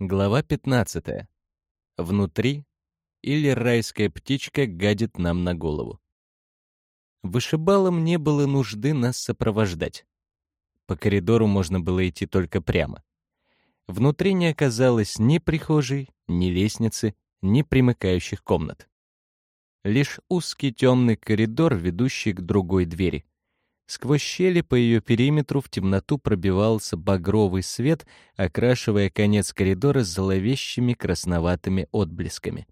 Глава 15. Внутри или райская птичка гадит нам на голову. Вышибалам не было нужды нас сопровождать. По коридору можно было идти только прямо. Внутри не оказалось ни прихожей, ни лестницы, ни примыкающих комнат. Лишь узкий темный коридор, ведущий к другой двери. Сквозь щели по ее периметру в темноту пробивался багровый свет, окрашивая конец коридора зловещими красноватыми отблесками.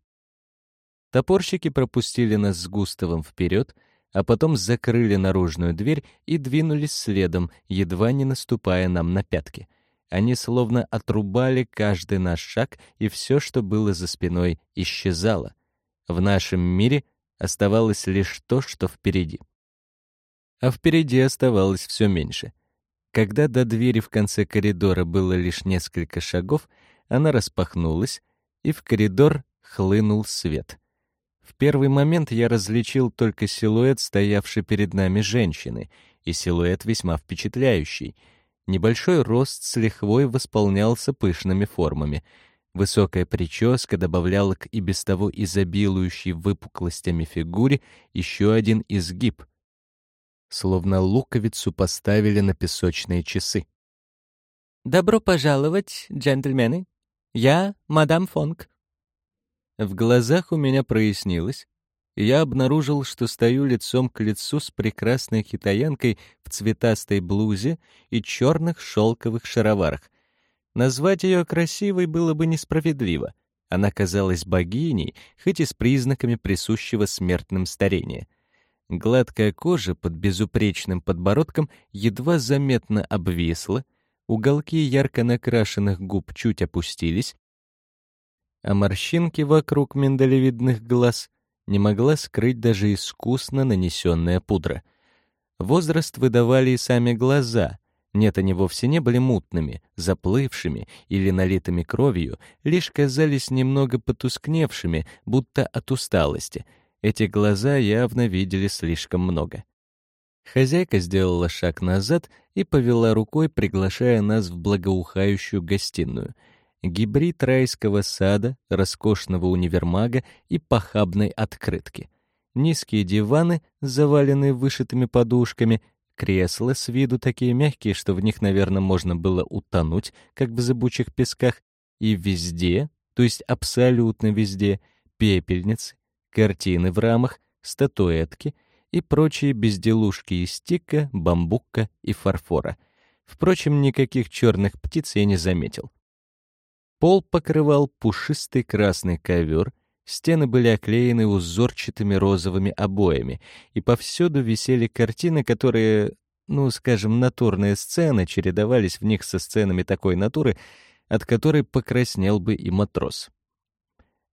Топорщики пропустили нас с Густавом вперед, а потом закрыли наружную дверь и двинулись следом, едва не наступая нам на пятки. Они словно отрубали каждый наш шаг, и все, что было за спиной, исчезало. В нашем мире оставалось лишь то, что впереди а впереди оставалось все меньше. Когда до двери в конце коридора было лишь несколько шагов, она распахнулась, и в коридор хлынул свет. В первый момент я различил только силуэт, стоявший перед нами женщины, и силуэт весьма впечатляющий. Небольшой рост с лихвой восполнялся пышными формами. Высокая прическа добавляла к и без того изобилующей выпуклостями фигуре еще один изгиб — словно луковицу поставили на песочные часы. «Добро пожаловать, джентльмены. Я мадам Фонг». В глазах у меня прояснилось, и я обнаружил, что стою лицом к лицу с прекрасной китаянкой в цветастой блузе и черных шелковых шароварах. Назвать ее красивой было бы несправедливо. Она казалась богиней, хоть и с признаками присущего смертным старения — Гладкая кожа под безупречным подбородком едва заметно обвисла, уголки ярко накрашенных губ чуть опустились, а морщинки вокруг миндалевидных глаз не могла скрыть даже искусно нанесенная пудра. Возраст выдавали и сами глаза. Нет, они вовсе не были мутными, заплывшими или налитыми кровью, лишь казались немного потускневшими, будто от усталости — эти глаза явно видели слишком много. Хозяйка сделала шаг назад и повела рукой, приглашая нас в благоухающую гостиную. Гибрид райского сада, роскошного универмага и похабной открытки. Низкие диваны, заваленные вышитыми подушками, кресла с виду такие мягкие, что в них, наверное, можно было утонуть, как в зыбучих песках, и везде, то есть абсолютно везде, пепельницы, картины в рамах, статуэтки и прочие безделушки из стика, бамбука и фарфора. Впрочем, никаких черных птиц я не заметил. Пол покрывал пушистый красный ковер, стены были оклеены узорчатыми розовыми обоями, и повсюду висели картины, которые, ну, скажем, натурные сцены, чередовались в них со сценами такой натуры, от которой покраснел бы и матрос.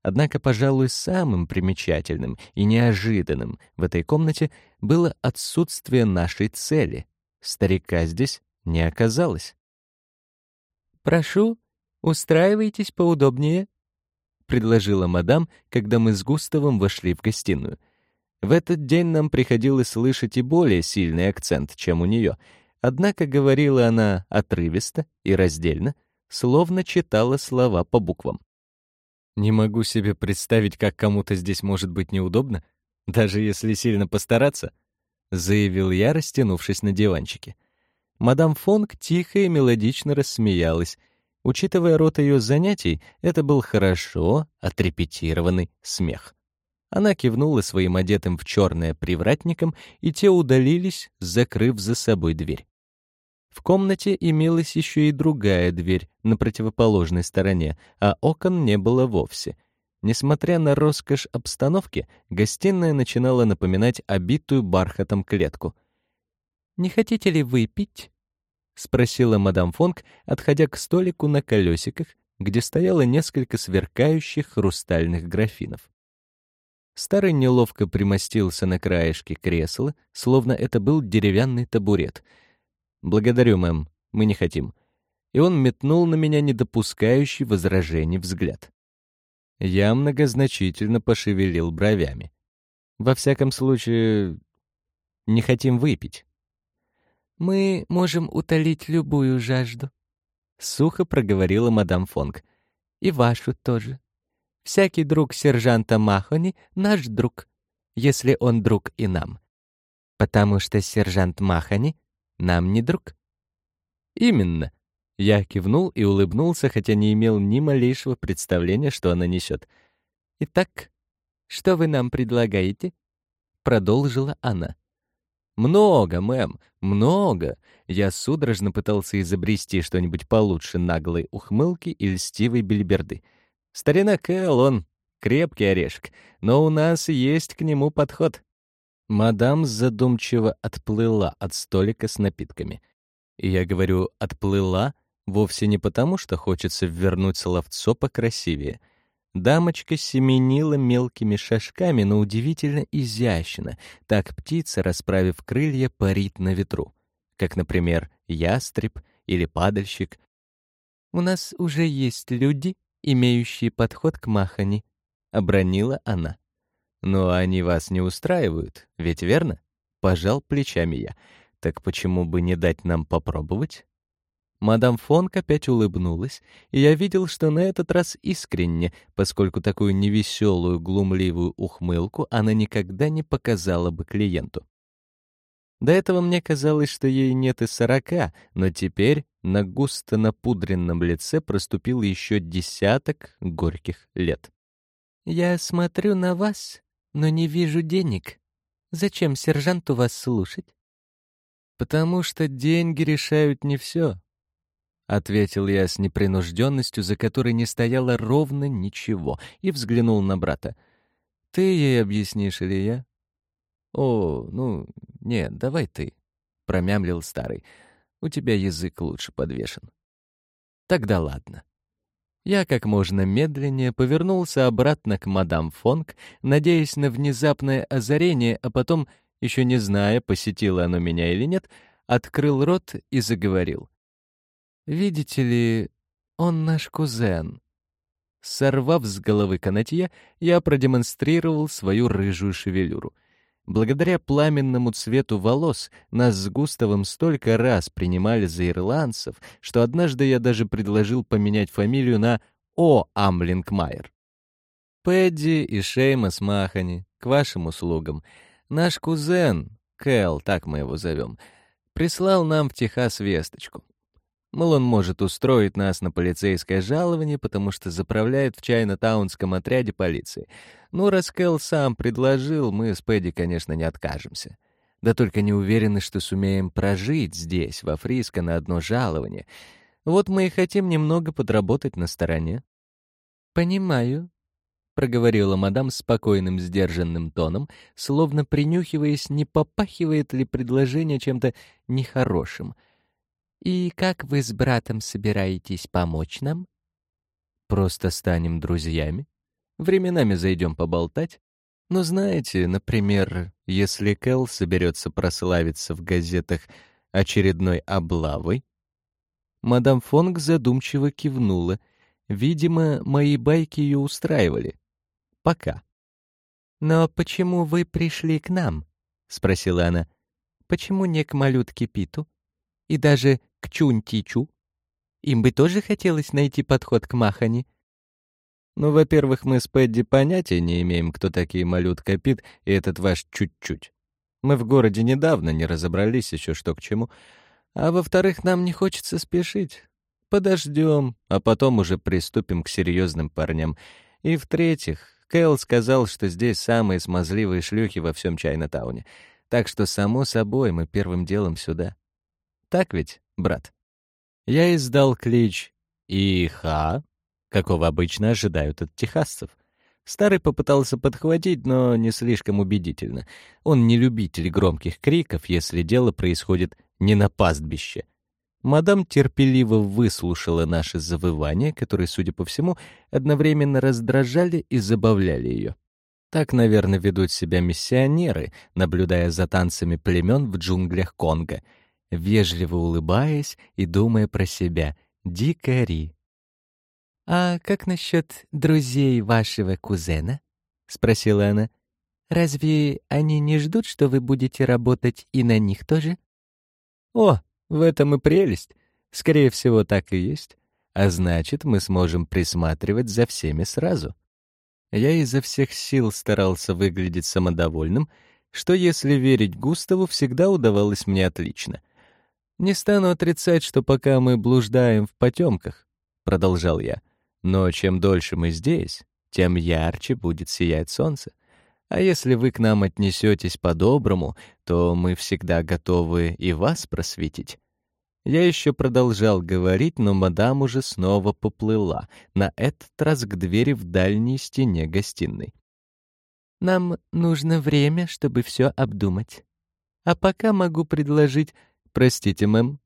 Однако, пожалуй, самым примечательным и неожиданным в этой комнате было отсутствие нашей цели. Старика здесь не оказалось. «Прошу, устраивайтесь поудобнее», — предложила мадам, когда мы с Густавом вошли в гостиную. В этот день нам приходилось слышать и более сильный акцент, чем у нее, однако говорила она отрывисто и раздельно, словно читала слова по буквам. Не могу себе представить, как кому-то здесь может быть неудобно, даже если сильно постараться, заявил я, растянувшись на диванчике. Мадам Фонг тихо и мелодично рассмеялась. Учитывая рот ее занятий, это был хорошо отрепетированный смех. Она кивнула своим одетым в черное привратником, и те удалились, закрыв за собой дверь. В комнате имелась еще и другая дверь на противоположной стороне, а окон не было вовсе. Несмотря на роскошь обстановки, гостиная начинала напоминать обитую бархатом клетку. «Не хотите ли выпить?» — спросила мадам Фонг, отходя к столику на колесиках, где стояло несколько сверкающих хрустальных графинов. Старый неловко примостился на краешке кресла, словно это был деревянный табурет — «Благодарю, мэм, мы не хотим». И он метнул на меня недопускающий возражений взгляд. Я многозначительно пошевелил бровями. Во всяком случае, не хотим выпить. «Мы можем утолить любую жажду», — сухо проговорила мадам Фонг. И вашу тоже. Всякий друг сержанта Махони — наш друг, если он друг и нам. Потому что сержант Махони нам не друг. Именно. Я кивнул и улыбнулся, хотя не имел ни малейшего представления, что она несет. Итак, что вы нам предлагаете? Продолжила она. Много, мэм, много. Я судорожно пытался изобрести что-нибудь получше наглой ухмылки и льстивой бельберды. Старина Кэл, он крепкий орешек, но у нас есть к нему подход. Мадам задумчиво отплыла от столика с напитками. И я говорю «отплыла» вовсе не потому, что хочется вернуть словцо покрасивее — Дамочка семенила мелкими шажками, но удивительно изящно. Так птица, расправив крылья, парит на ветру. Как, например, ястреб или падальщик. «У нас уже есть люди, имеющие подход к махани», — обронила она. «Но они вас не устраивают, ведь верно?» — пожал плечами я. «Так почему бы не дать нам попробовать?» Мадам Фонк опять улыбнулась, и я видел, что на этот раз искренне, поскольку такую невеселую, глумливую ухмылку она никогда не показала бы клиенту. До этого мне казалось, что ей нет и сорока, но теперь на густо напудренном лице проступил еще десяток горьких лет. «Я смотрю на вас, но не вижу денег. Зачем сержанту вас слушать?» «Потому что деньги решают не все», — ответил я с непринужденностью, за которой не стояло ровно ничего, и взглянул на брата. «Ты ей объяснишь или я?» «О, ну, нет, давай ты», — промямлил старый. «У тебя язык лучше подвешен». «Тогда ладно». Я как можно медленнее повернулся обратно к мадам Фонг, надеясь на внезапное озарение, а потом, еще не зная, посетило оно меня или нет, открыл рот и заговорил. Видите ли, он наш кузен. Сорвав с головы канатье, я продемонстрировал свою рыжую шевелюру. Благодаря пламенному цвету волос нас с Густавом столько раз принимали за ирландцев, что однажды я даже предложил поменять фамилию на О'Амлингмайер. Пэдди и Шеймас Махани, к вашим услугам. Наш кузен, Кэл, так мы его зовем, прислал нам в Техас весточку. Мол, он может устроить нас на полицейское жалование, потому что заправляет в чайнатаунском отряде полиции. Ну, раз Кэл сам предложил, мы с Пэдди, конечно, не откажемся. Да только не уверены, что сумеем прожить здесь, во Фриско, на одно жалование. Вот мы и хотим немного подработать на стороне. «Понимаю», — проговорила мадам спокойным, сдержанным тоном, словно принюхиваясь, не попахивает ли предложение чем-то нехорошим — «И как вы с братом собираетесь помочь нам?» «Просто станем друзьями. Временами зайдем поболтать. Но знаете, например, если Кэл соберется прославиться в газетах очередной облавой...» Мадам Фонг задумчиво кивнула. Видимо, мои байки ее устраивали. Пока. «Но почему вы пришли к нам?» — спросила она. «Почему не к малютке Питу? И даже к Чунтичу. Им бы тоже хотелось найти подход к Махани. Ну, во-первых, мы с Пэдди понятия не имеем, кто такие малютка Пит и этот ваш чуть-чуть. Мы в городе недавно не разобрались еще что к чему. А во-вторых, нам не хочется спешить. Подождем, а потом уже приступим к серьезным парням. И в-третьих, Кэл сказал, что здесь самые смазливые шлюхи во всем Чайна-тауне. Так что, само собой, мы первым делом сюда. Так ведь? Брат. Я издал клич «Иха», какого обычно ожидают от техасцев. Старый попытался подхватить, но не слишком убедительно. Он не любитель громких криков, если дело происходит не на пастбище. Мадам терпеливо выслушала наши завывания, которые, судя по всему, одновременно раздражали и забавляли ее. Так, наверное, ведут себя миссионеры, наблюдая за танцами племен в джунглях Конго — вежливо улыбаясь и думая про себя «дикари». «А как насчет друзей вашего кузена?» — спросила она. «Разве они не ждут, что вы будете работать и на них тоже?» «О, в этом и прелесть. Скорее всего, так и есть. а значит, мы сможем присматривать за всеми сразу. Я изо всех сил старался выглядеть самодовольным, что, если верить Густаву, всегда удавалось мне отлично. «Не стану отрицать, что пока мы блуждаем в потемках», — продолжал я, «но чем дольше мы здесь, тем ярче будет сиять солнце. А если вы к нам отнесетесь по-доброму, то мы всегда готовы и вас просветить. Я еще продолжал говорить, но мадам уже снова поплыла, на этот раз к двери в дальней стене гостиной. «Нам нужно время, чтобы все обдумать. А пока могу предложить...» «Простите, мэм».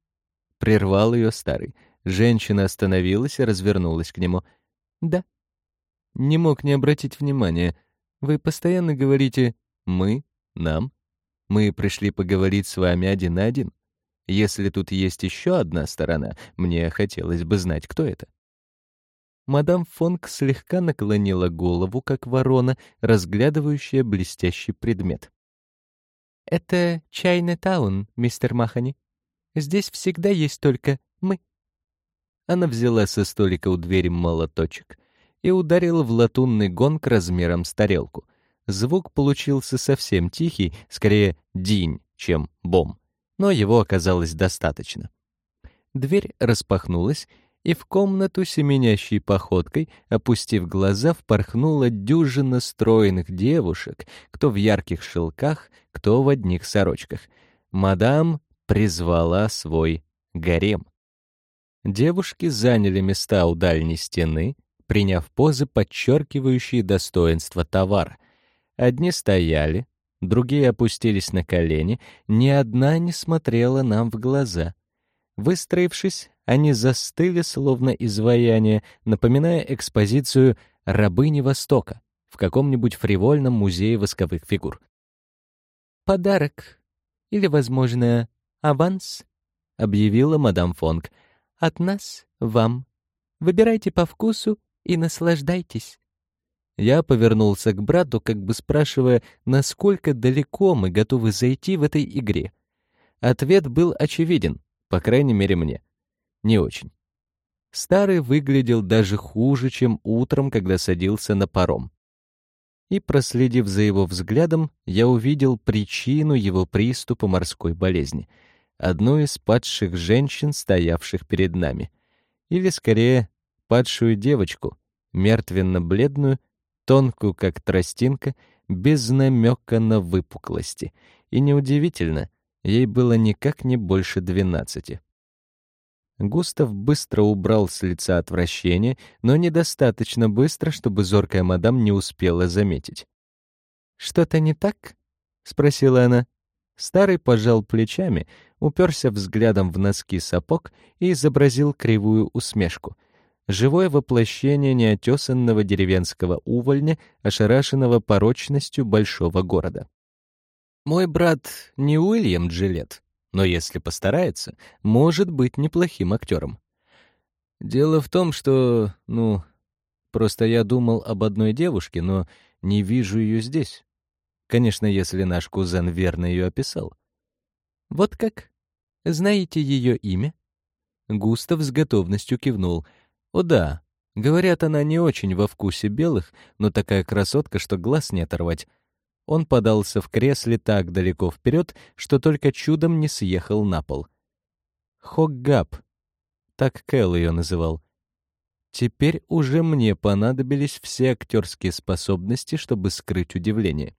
Прервал ее старый. Женщина остановилась и развернулась к нему. «Да». Не мог не обратить внимания. Вы постоянно говорите «мы», «нам». Мы пришли поговорить с вами один на один. Если тут есть еще одна сторона, мне хотелось бы знать, кто это. Мадам Фонг слегка наклонила голову, как ворона, разглядывающая блестящий предмет. «Это Чайна-таун, мистер Махани. Здесь всегда есть только мы». Она взяла со столика у двери молоточек и ударила в латунный гонг размером с тарелку. Звук получился совсем тихий, скорее «динь», чем «бом» но его оказалось достаточно. Дверь распахнулась, и в комнату семенящей походкой, опустив глаза, впорхнула дюжина стройных девушек, кто в ярких шелках, кто в одних сорочках. Мадам призвала свой гарем. Девушки заняли места у дальней стены, приняв позы, подчеркивающие достоинство товара. Одни стояли, другие опустились на колени, ни одна не смотрела нам в глаза. Выстроившись, они застыли, словно изваяние, напоминая экспозицию «Рабыни Востока» в каком-нибудь фривольном музее восковых фигур. «Подарок. Или, возможно, аванс», — объявила мадам Фонг. «От нас вам. Выбирайте по вкусу и наслаждайтесь». Я повернулся к брату, как бы спрашивая, насколько далеко мы готовы зайти в этой игре. Ответ был очевиден, по крайней мере мне. Не очень. Старый выглядел даже хуже, чем утром, когда садился на паром. И, проследив за его взглядом, я увидел причину его приступа морской болезни. Одну из падших женщин, стоявших перед нами. Или, скорее, падшую девочку, мертвенно-бледную, тонкую, как тростинка, без намека на выпуклости. И неудивительно, ей было никак не больше двенадцати. Густав быстро убрал с лица отвращение, но недостаточно быстро, чтобы зоркая мадам не успела заметить. «Что-то не так?» — спросила она. Старый пожал плечами, уперся взглядом в носки сапог и изобразил кривую усмешку — живое воплощение неотесанного деревенского увольня, ошарашенного порочностью большого города. Мой брат не Уильям Джилет, но если постарается, может быть неплохим актером. Дело в том, что, ну, просто я думал об одной девушке, но не вижу ее здесь. Конечно, если наш кузен верно ее описал. Вот как? Знаете ее имя? Густав с готовностью кивнул — о да, говорят, она не очень во вкусе белых, но такая красотка, что глаз не оторвать. Он подался в кресле так далеко вперед, что только чудом не съехал на пол. Хоггап. Так Кэл ее называл. Теперь уже мне понадобились все актерские способности, чтобы скрыть удивление.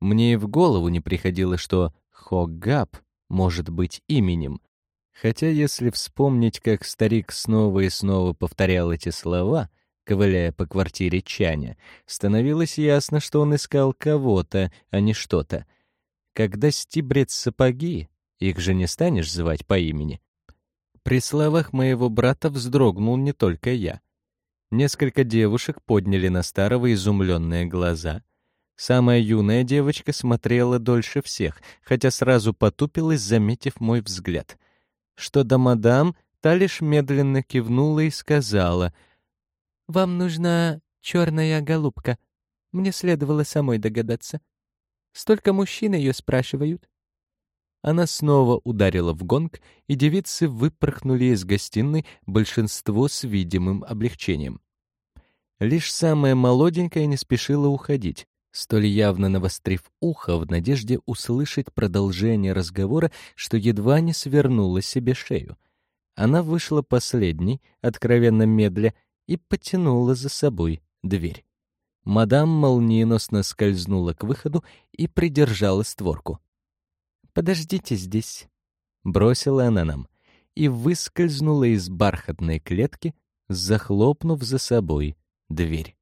Мне и в голову не приходило, что Хоггап может быть именем, Хотя если вспомнить, как старик снова и снова повторял эти слова, ковыляя по квартире Чаня, становилось ясно, что он искал кого-то, а не что-то. Когда стибрец сапоги, их же не станешь звать по имени. При словах моего брата вздрогнул не только я. Несколько девушек подняли на старого изумленные глаза. Самая юная девочка смотрела дольше всех, хотя сразу потупилась, заметив мой взгляд — что до мадам, та лишь медленно кивнула и сказала, «Вам нужна черная голубка. Мне следовало самой догадаться. Столько мужчин ее спрашивают». Она снова ударила в гонг, и девицы выпорхнули из гостиной, большинство с видимым облегчением. Лишь самая молоденькая не спешила уходить, столь явно навострив ухо в надежде услышать продолжение разговора, что едва не свернула себе шею. Она вышла последней, откровенно медля, и потянула за собой дверь. Мадам молниеносно скользнула к выходу и придержала створку. «Подождите здесь», — бросила она нам, и выскользнула из бархатной клетки, захлопнув за собой дверь.